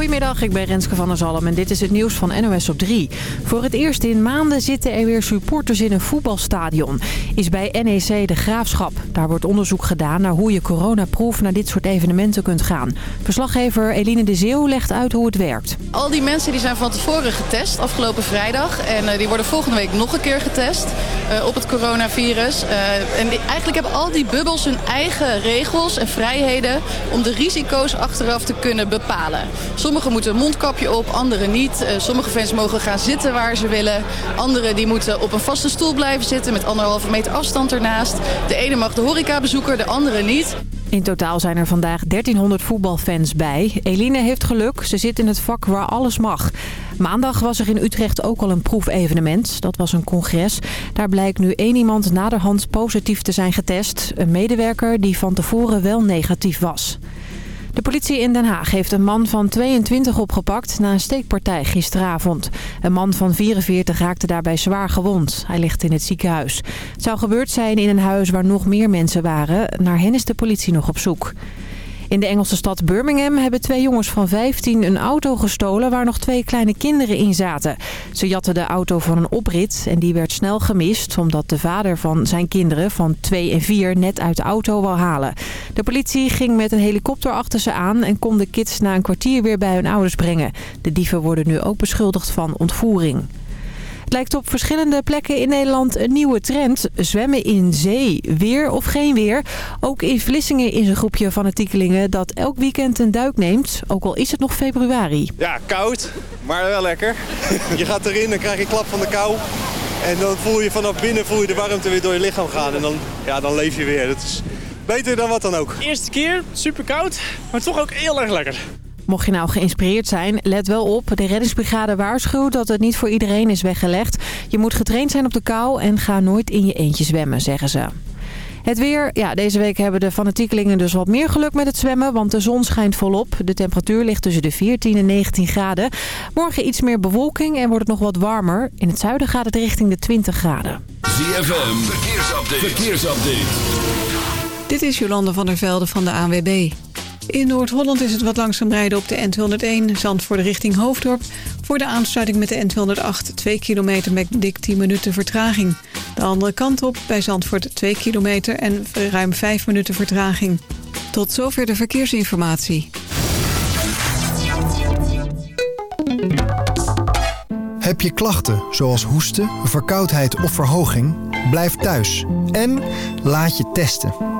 Goedemiddag, ik ben Renske van der Zalm en dit is het nieuws van NOS op 3. Voor het eerst in maanden zitten er weer supporters in een voetbalstadion. Is bij NEC de Graafschap. Daar wordt onderzoek gedaan naar hoe je coronaproof naar dit soort evenementen kunt gaan. Verslaggever Eline de Zeeuw legt uit hoe het werkt. Al die mensen die zijn van tevoren getest afgelopen vrijdag. En uh, die worden volgende week nog een keer getest uh, op het coronavirus. Uh, en eigenlijk hebben al die bubbels hun eigen regels en vrijheden om de risico's achteraf te kunnen bepalen. Sommigen moeten een mondkapje op, anderen niet. Uh, sommige fans mogen gaan zitten waar ze willen. Anderen die moeten op een vaste stoel blijven zitten met anderhalve meter afstand ernaast. De ene mag de horecabezoeker, de andere niet. In totaal zijn er vandaag 1300 voetbalfans bij. Eline heeft geluk, ze zit in het vak waar alles mag. Maandag was er in Utrecht ook al een proefevenement. Dat was een congres. Daar blijkt nu één iemand naderhand positief te zijn getest. Een medewerker die van tevoren wel negatief was. De politie in Den Haag heeft een man van 22 opgepakt na een steekpartij gisteravond. Een man van 44 raakte daarbij zwaar gewond. Hij ligt in het ziekenhuis. Het zou gebeurd zijn in een huis waar nog meer mensen waren. Naar hen is de politie nog op zoek. In de Engelse stad Birmingham hebben twee jongens van 15 een auto gestolen waar nog twee kleine kinderen in zaten. Ze jatten de auto van een oprit en die werd snel gemist omdat de vader van zijn kinderen van 2 en 4 net uit de auto wou halen. De politie ging met een helikopter achter ze aan en kon de kids na een kwartier weer bij hun ouders brengen. De dieven worden nu ook beschuldigd van ontvoering. Het lijkt op verschillende plekken in Nederland een nieuwe trend. Zwemmen in zee. Weer of geen weer. Ook in Vlissingen is een groepje fanatiekelingen dat elk weekend een duik neemt. Ook al is het nog februari. Ja, koud, maar wel lekker. Je gaat erin, dan krijg je klap van de kou. En dan voel je vanaf binnen voel je de warmte weer door je lichaam gaan. En dan, ja, dan leef je weer. Dat is beter dan wat dan ook. Eerste keer, super koud, maar toch ook heel erg lekker. Mocht je nou geïnspireerd zijn, let wel op. De reddingsbrigade waarschuwt dat het niet voor iedereen is weggelegd. Je moet getraind zijn op de kou en ga nooit in je eentje zwemmen, zeggen ze. Het weer, ja, deze week hebben de fanatiekelingen dus wat meer geluk met het zwemmen, want de zon schijnt volop. De temperatuur ligt tussen de 14 en 19 graden. Morgen iets meer bewolking en wordt het nog wat warmer. In het zuiden gaat het richting de 20 graden. ZFM, verkeersupdate. verkeersupdate. Dit is Jolande van der Velde van de ANWB. In Noord-Holland is het wat langzaam rijden op de N201 Zandvoort richting Hoofddorp. Voor de aansluiting met de N208 2 kilometer met dik 10 minuten vertraging. De andere kant op bij Zandvoort 2 kilometer en ruim 5 minuten vertraging. Tot zover de verkeersinformatie. Heb je klachten zoals hoesten, verkoudheid of verhoging? Blijf thuis en laat je testen.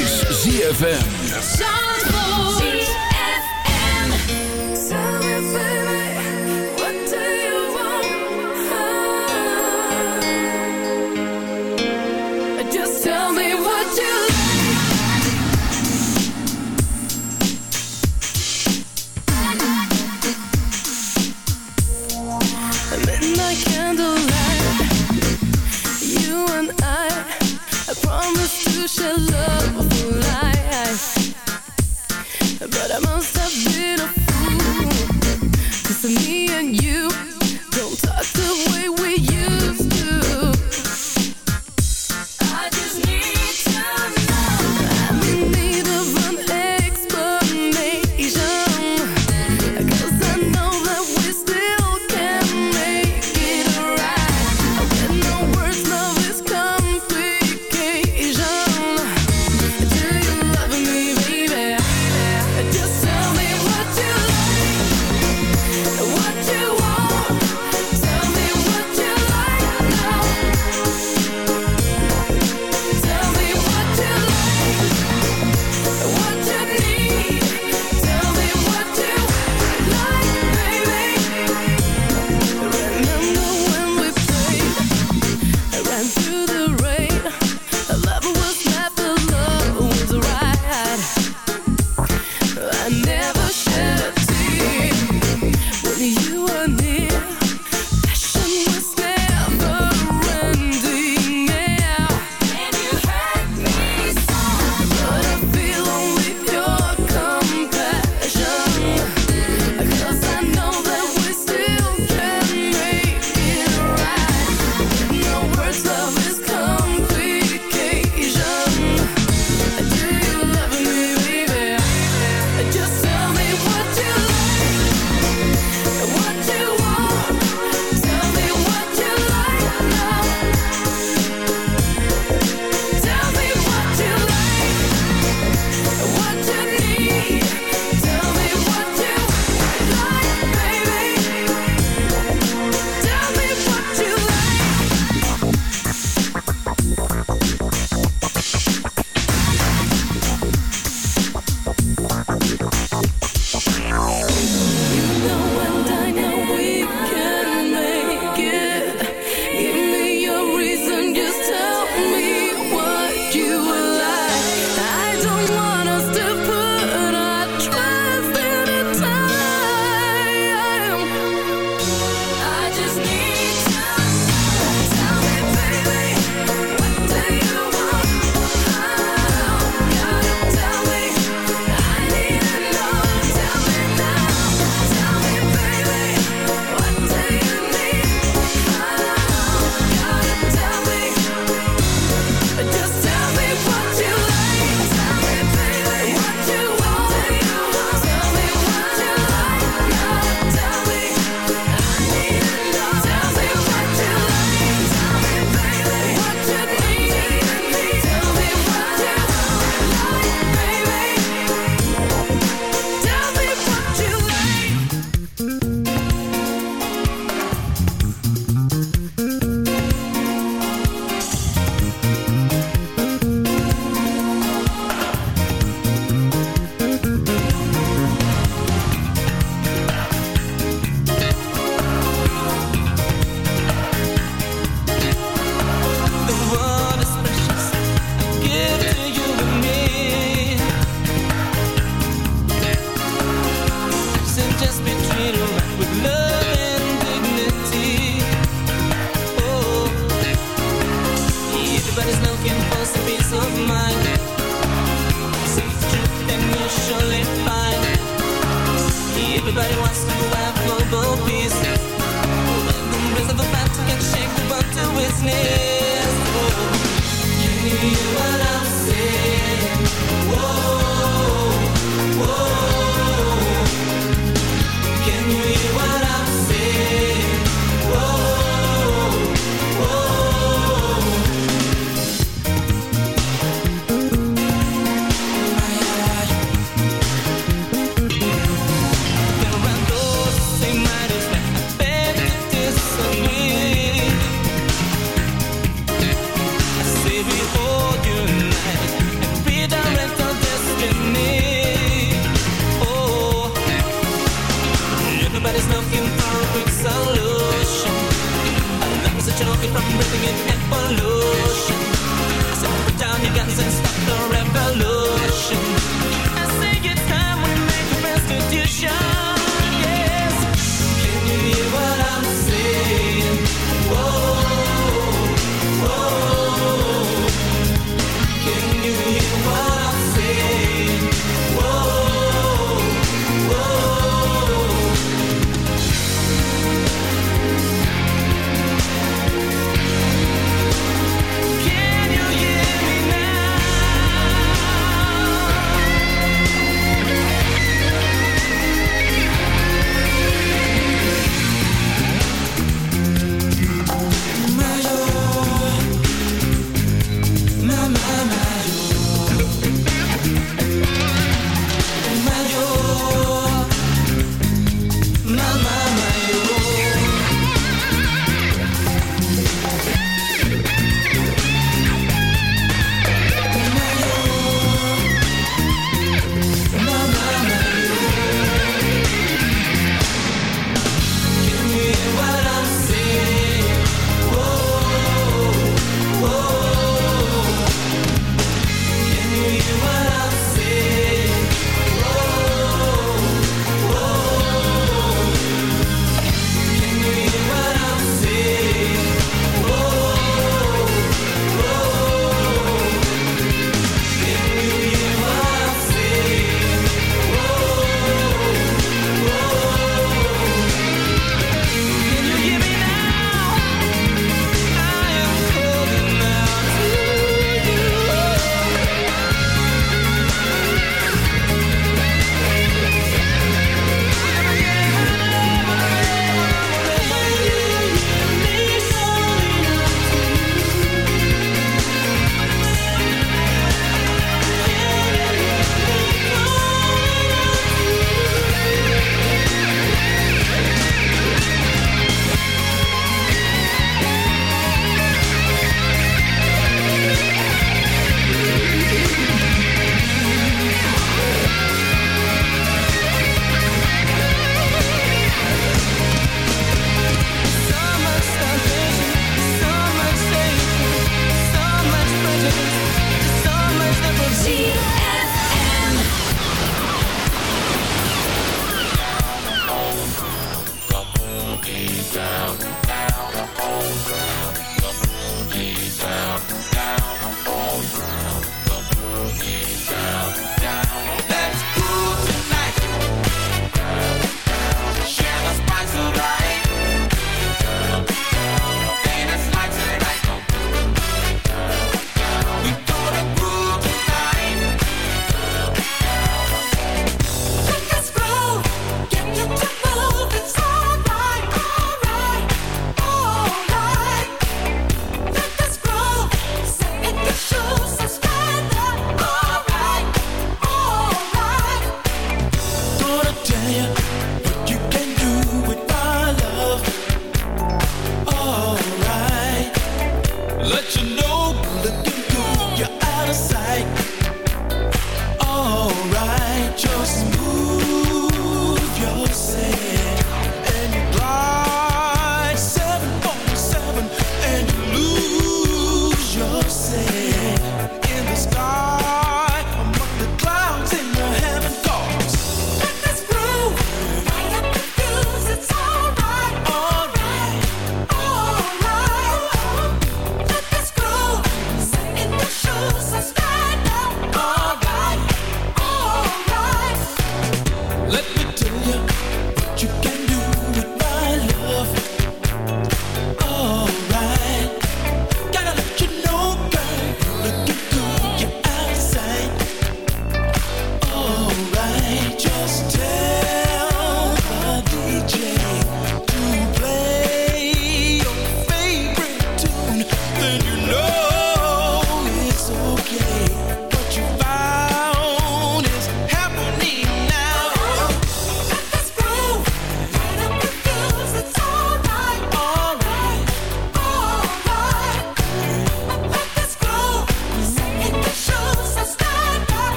Is ZFM. Just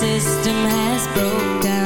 system has broken.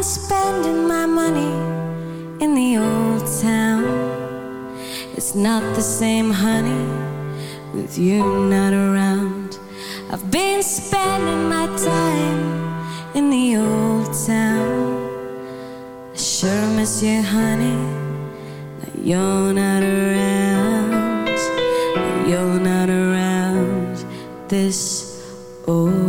been spending my money in the old town. It's not the same, honey, with you not around. I've been spending my time in the old town. I sure miss you, honey, but you're not around. You're not around this old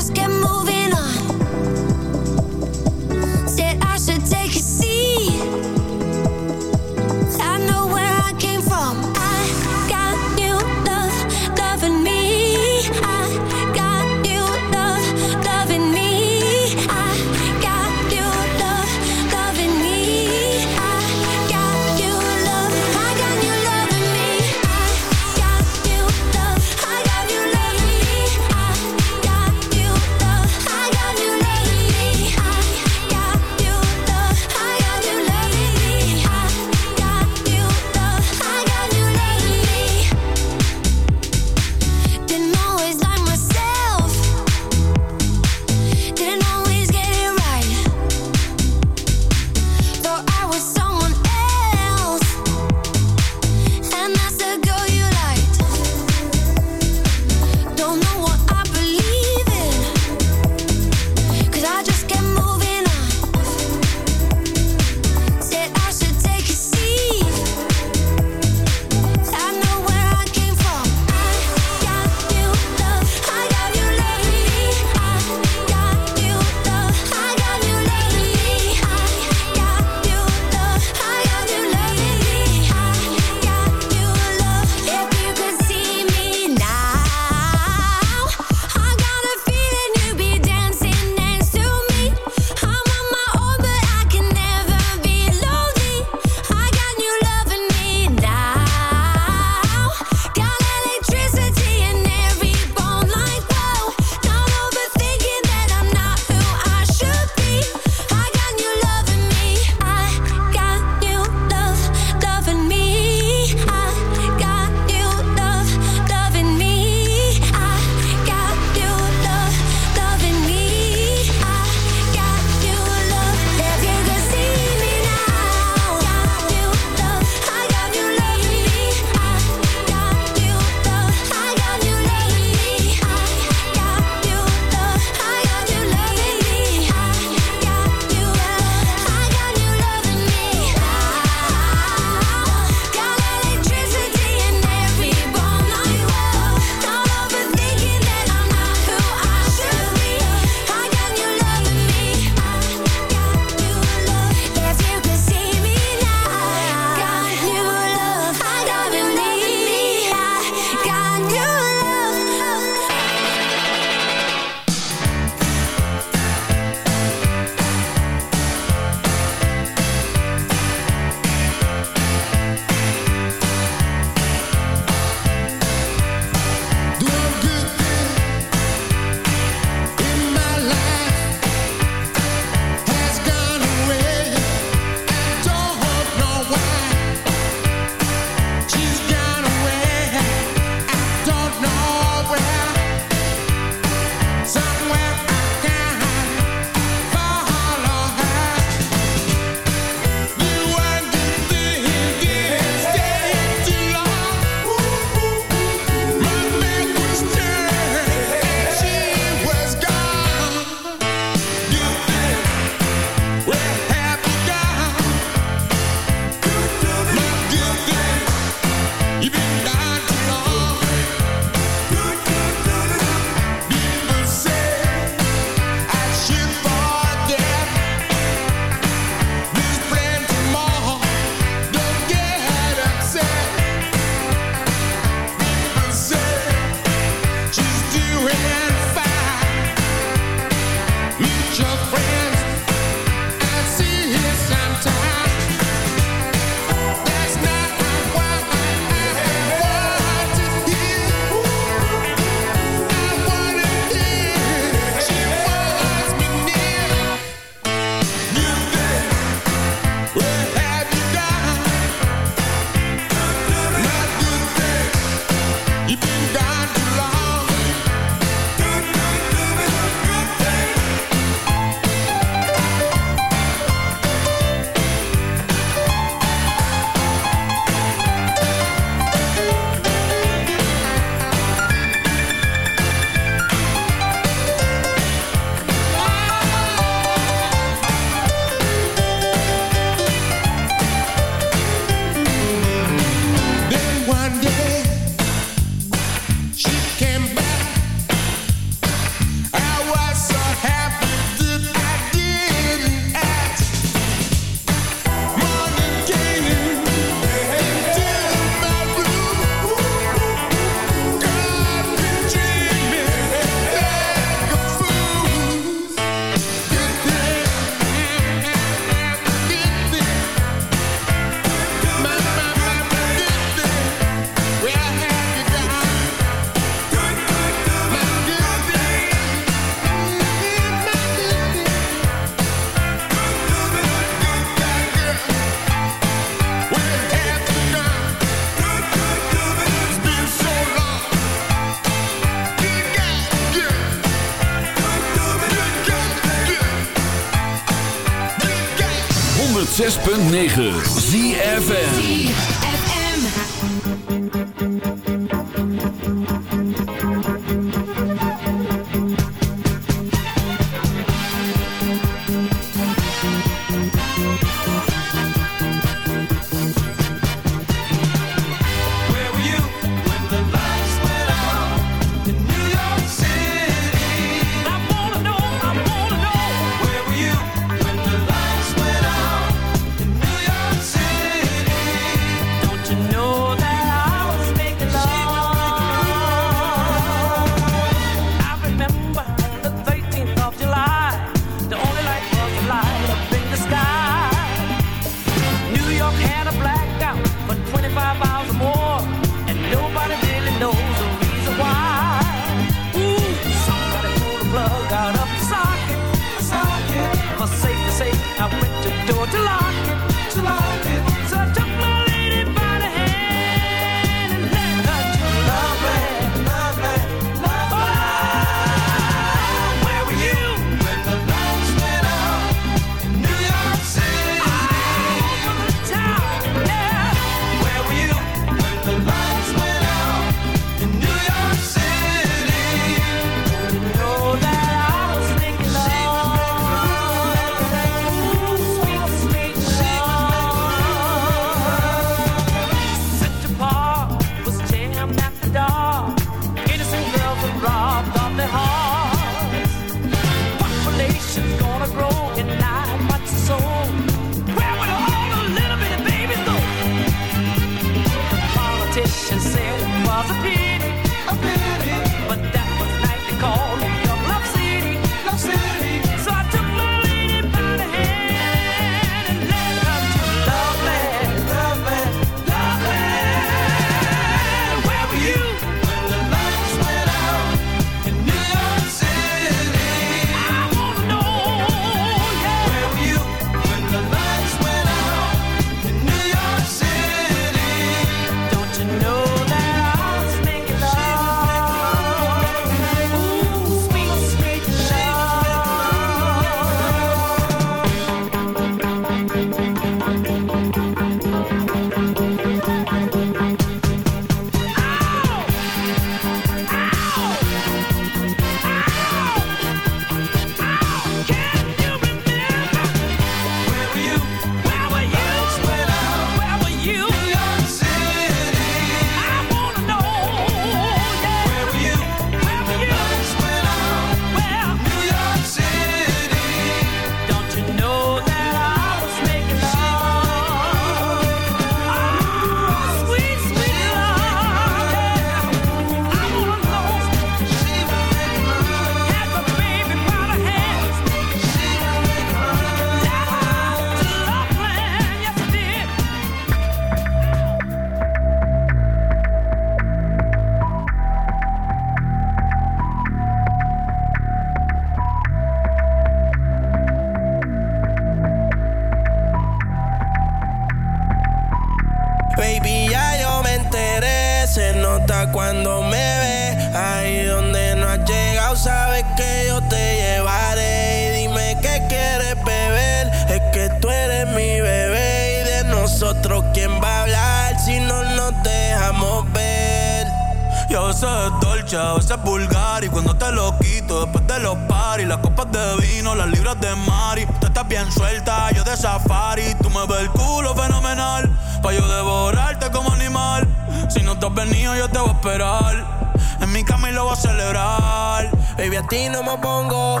veces es dolce, a veces vulgar. Y cuando te lo quito, después de los paris, las copas de vino, las libras de Mari. Tú estás bien suelta, yo de safari. Tú me ves el culo fenomenal, pa' yo devorarte como animal. Si no te has venido, yo te voy a esperar. En mi cama lo voy a celebrar. Baby, a ti no me pongo,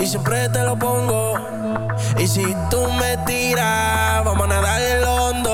y siempre te lo pongo. Y si tú me tiras, vamos a nadar el hondo.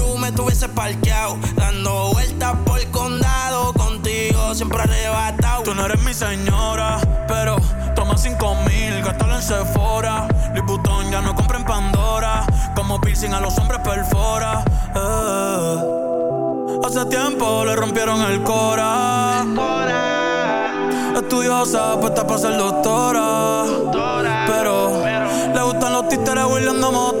estuviese parqueado. Dando vueltas por el condado, contigo siempre arrebatado. Tú no eres mi señora, pero toma cinco mil, gástalo en Sephora. Liputón ya no compra en Pandora. Como piercing a los hombres perfora. Eh. Hace tiempo le rompieron el cora. El cora. Estudiosa, puesta para ser doctora. pero, le gustan los títeres huirleando moto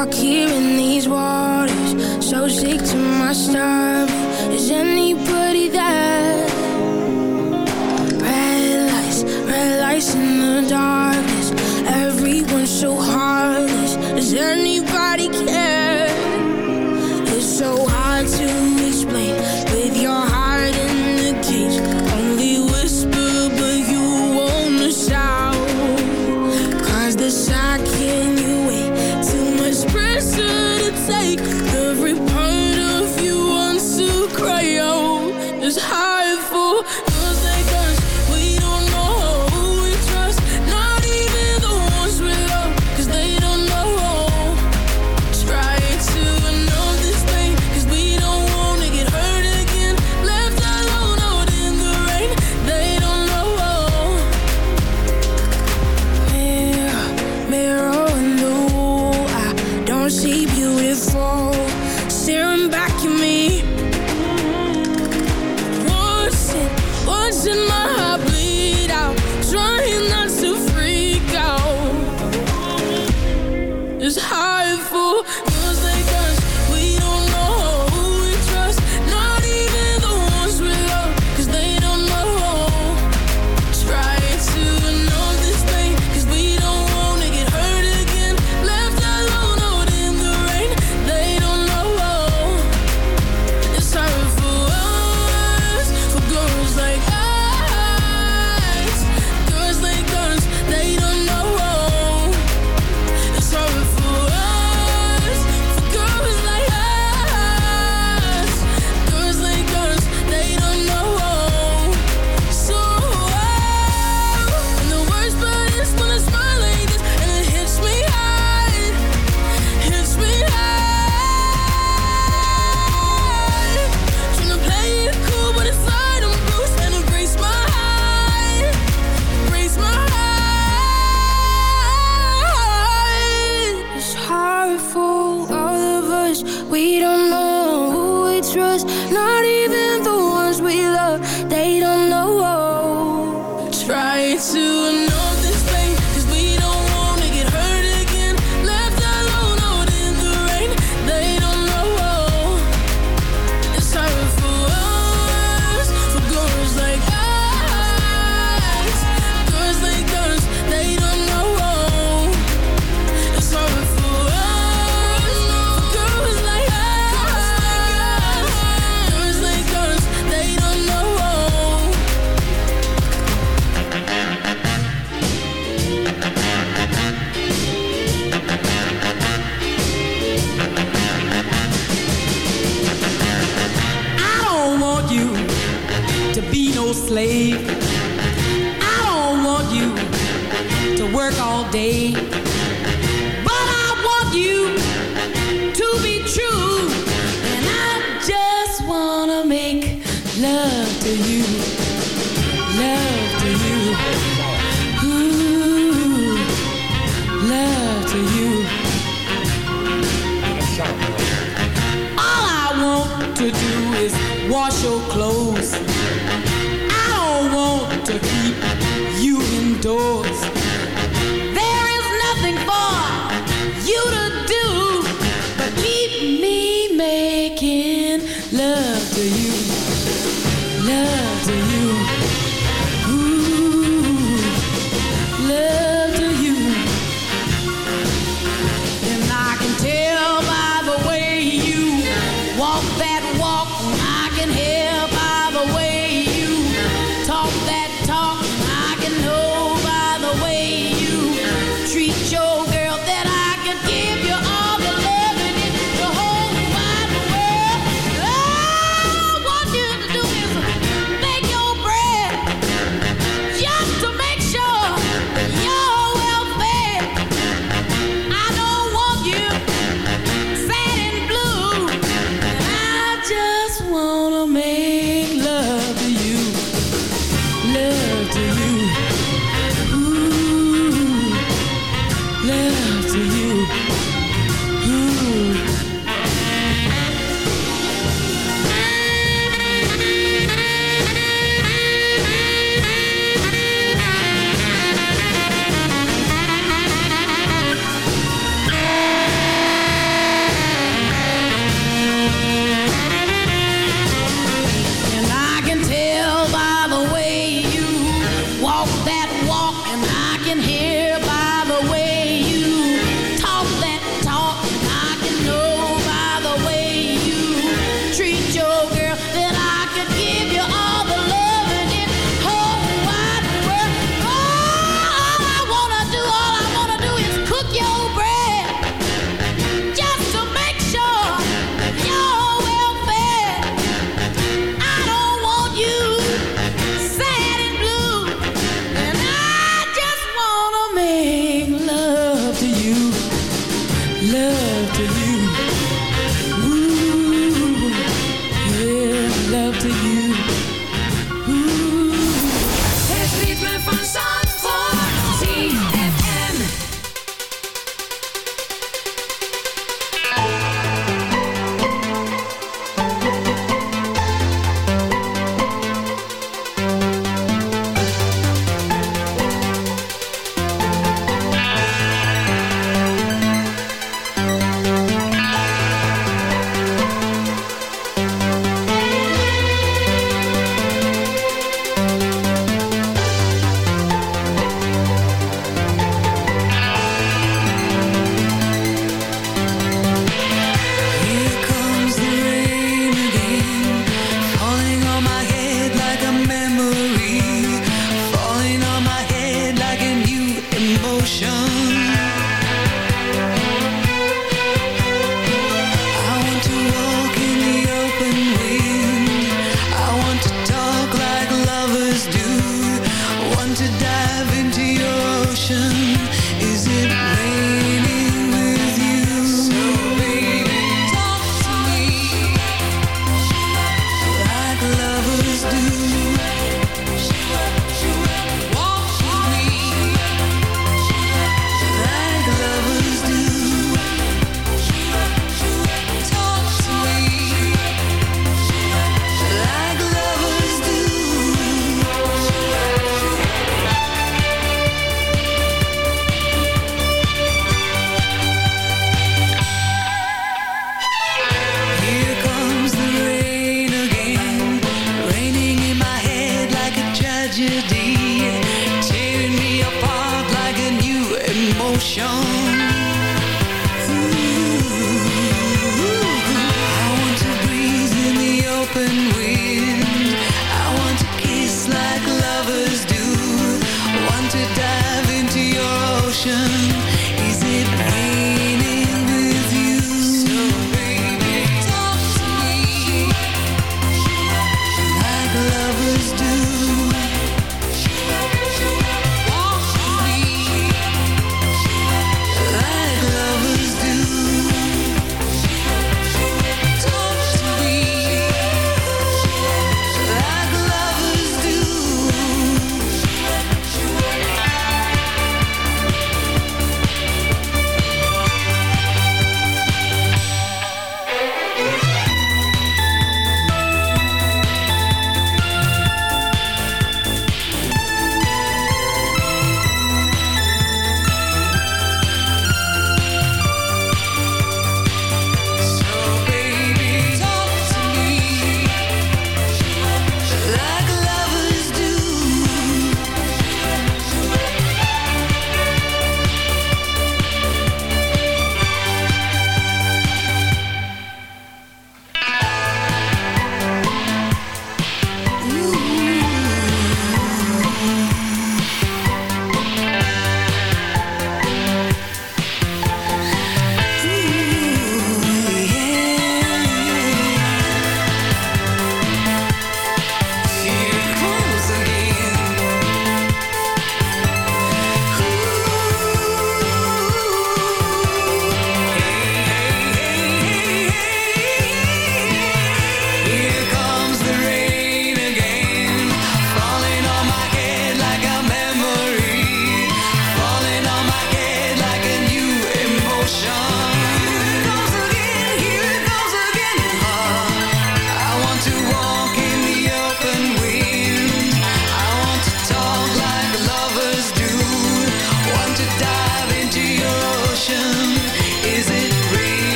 out here in these waters. So sick to my stomach